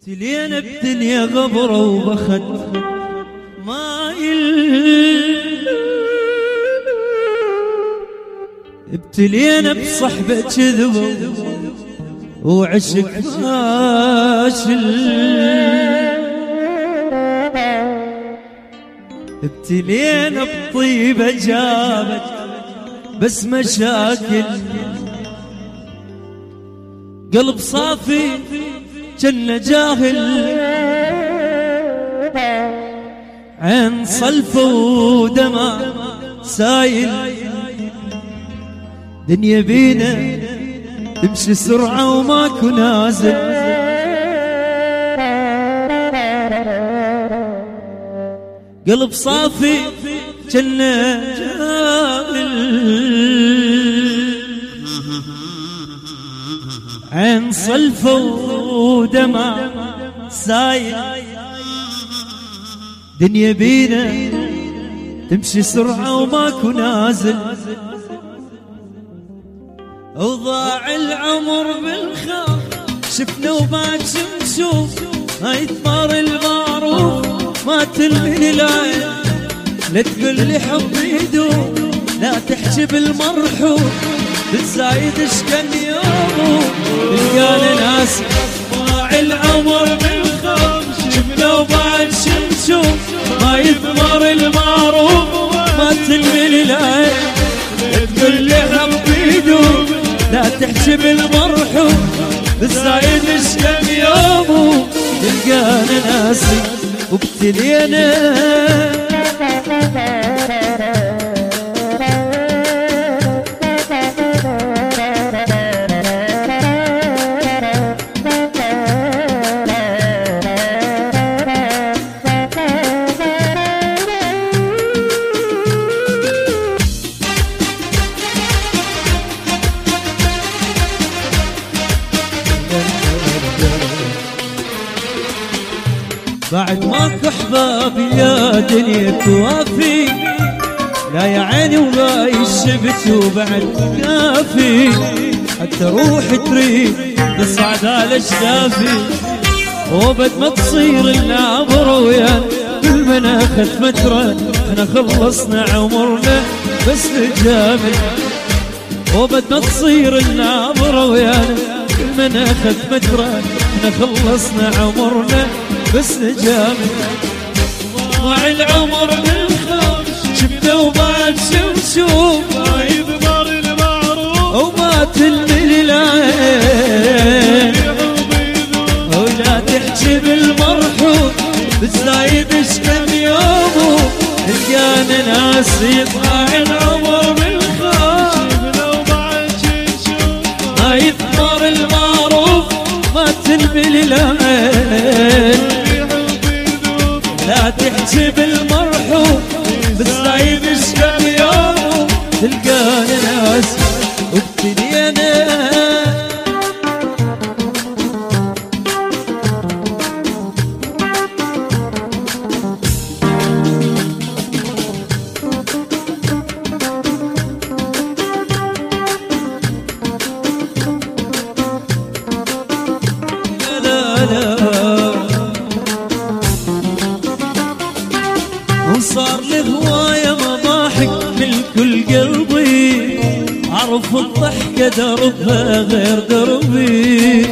ابتلينا بدنيا غبرة وبخت. مايل ابتلينا بصحبة كذبة وعشق فاشل. ابتلينا بطيبة جابت بس مشاكل. قلب صافي جنة جاهل. عين صلفة ودمع سايل. دنيا بينا تمشي سرعة وماكو نازل. قلب صافي جنة جاهل. عين صلفة ودمع سايل. دنيا بينا تمشي سرعة وماكو نازل. وضاع العمر بالخاف شفنا وبعد نشوف؟ هاي ثمار المعروف ما تلمن العين. لا تقول لي حبي يدوم لا تحكي بالمرحوم بالزايد اش كان يومه؟ تلقى ناس ضاع العمر بالخوف شفنا وبعد نشوف ما يثمر المعروف ما تلمن العين. تقول لي حبي يدوم لا تحكي بالمرحوم بالزايد اش كان يومه تلقانا ناسي وابتلينا بعد ماكو احباب يا دنيا توافي. لا يا عيني ولا الشبت وبعد كافي حتى روحي تريد تصعد على الشافي. وبد ما تصير النابر ويا كل من اخذ فترة إحنا خلصنا عمرنا بس نجامل. وبد ما تصير النابر ويانا كل من اخذ فترة إحنا خلصنا عمرنا بس نجامل ضاع العمر بالخوف شفنا وما نشوف ما يضمر المعروف. وما العين. ولا تحكي بالمرحوم بالزايد إيش كم يومه. تلقانا ناس يضاع العمر. قلبي عرف الضحكة دربها غير دربي.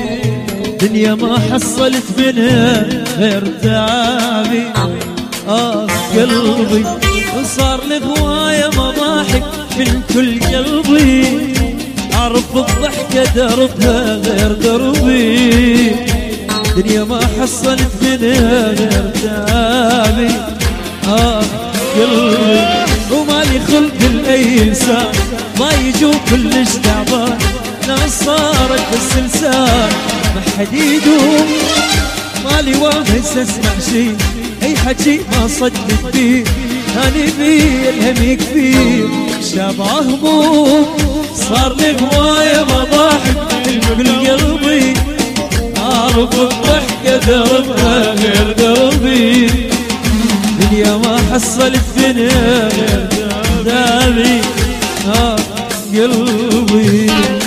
دنيا ما حصلت منها غير تعابي آه قلبي وصار لي هواية مضاحك من كل قلبي. أعرف الضحكة دربها غير دربي. دنيا ما حصلت منها غير تعابي آه قلبي. ومالي خلق لأي إنسان ما يجوا كلش تعبان ناس صارت بالسلسال ما حد يدوم مالي واهس اسمع شي أي حكي ما صدق فيه. هاني بيه الهم كبير شبع هموم صار لي هواية مضاحك كل قلبي. أعرف الضحكة دربها غير دربي دنيا ما حصلت فينا غير دامي آه قلبي.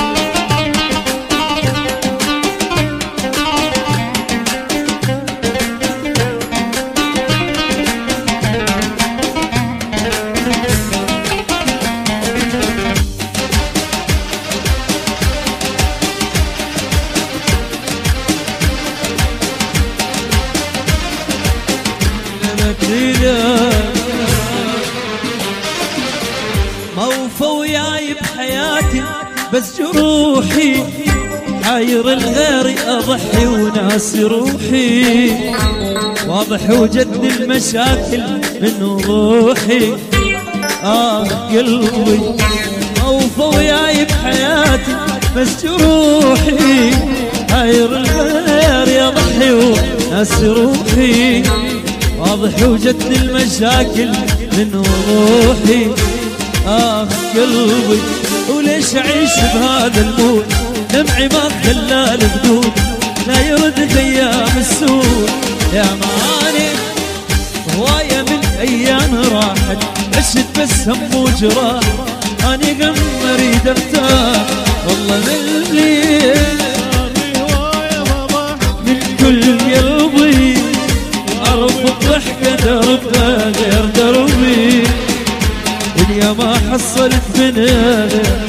بس جروحي حاير الغير أضحي وناس روحي. واضح وجد المشاكل من روحي. آه قلبي موفى وياي بحياتي بس جروحي حاير الغير يضحي وناس روحي. واضح وجد المشاكل من روحي. آه قلبي. وليش أعيش بهذا المود دمعي ما خلى البدود لا يرد أيام السود. يا ماني هواية من أيام راحت. عشت بس هم وجراح حصلت هذا